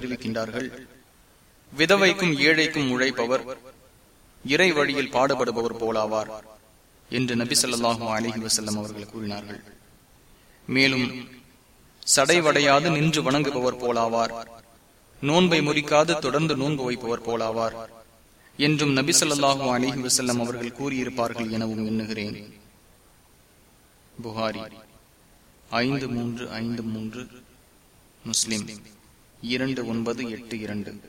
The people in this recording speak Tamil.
அறிவிக்கின்றார்கள் விதவைக்கும் ஏழைக்கும் உழைப்பவர் இறை வழியில் பாடுபடுபவர் போலாவார் என்று நபி சொல்லாஹு அலிஹி வசல்லம் அவர்கள் கூறினார்கள். மேலும் சடைவடையாது நின்று வணங்குபவர் போலாவார் நோன்பை முறிக்காது தொடர்ந்து நோன்பு வைப்பவர் போலாவார் என்றும் நபி சொல்லாஹு அலிஹி வசல்லம் அவர்கள் கூறியிருப்பார்கள் எனவும் எண்ணுகிறேன். புகாரி. ஐந்து மூன்று ஐந்து மூன்று. முஸ்லிம். இரண்டு ஒன்பது எட்டு இரண்டு.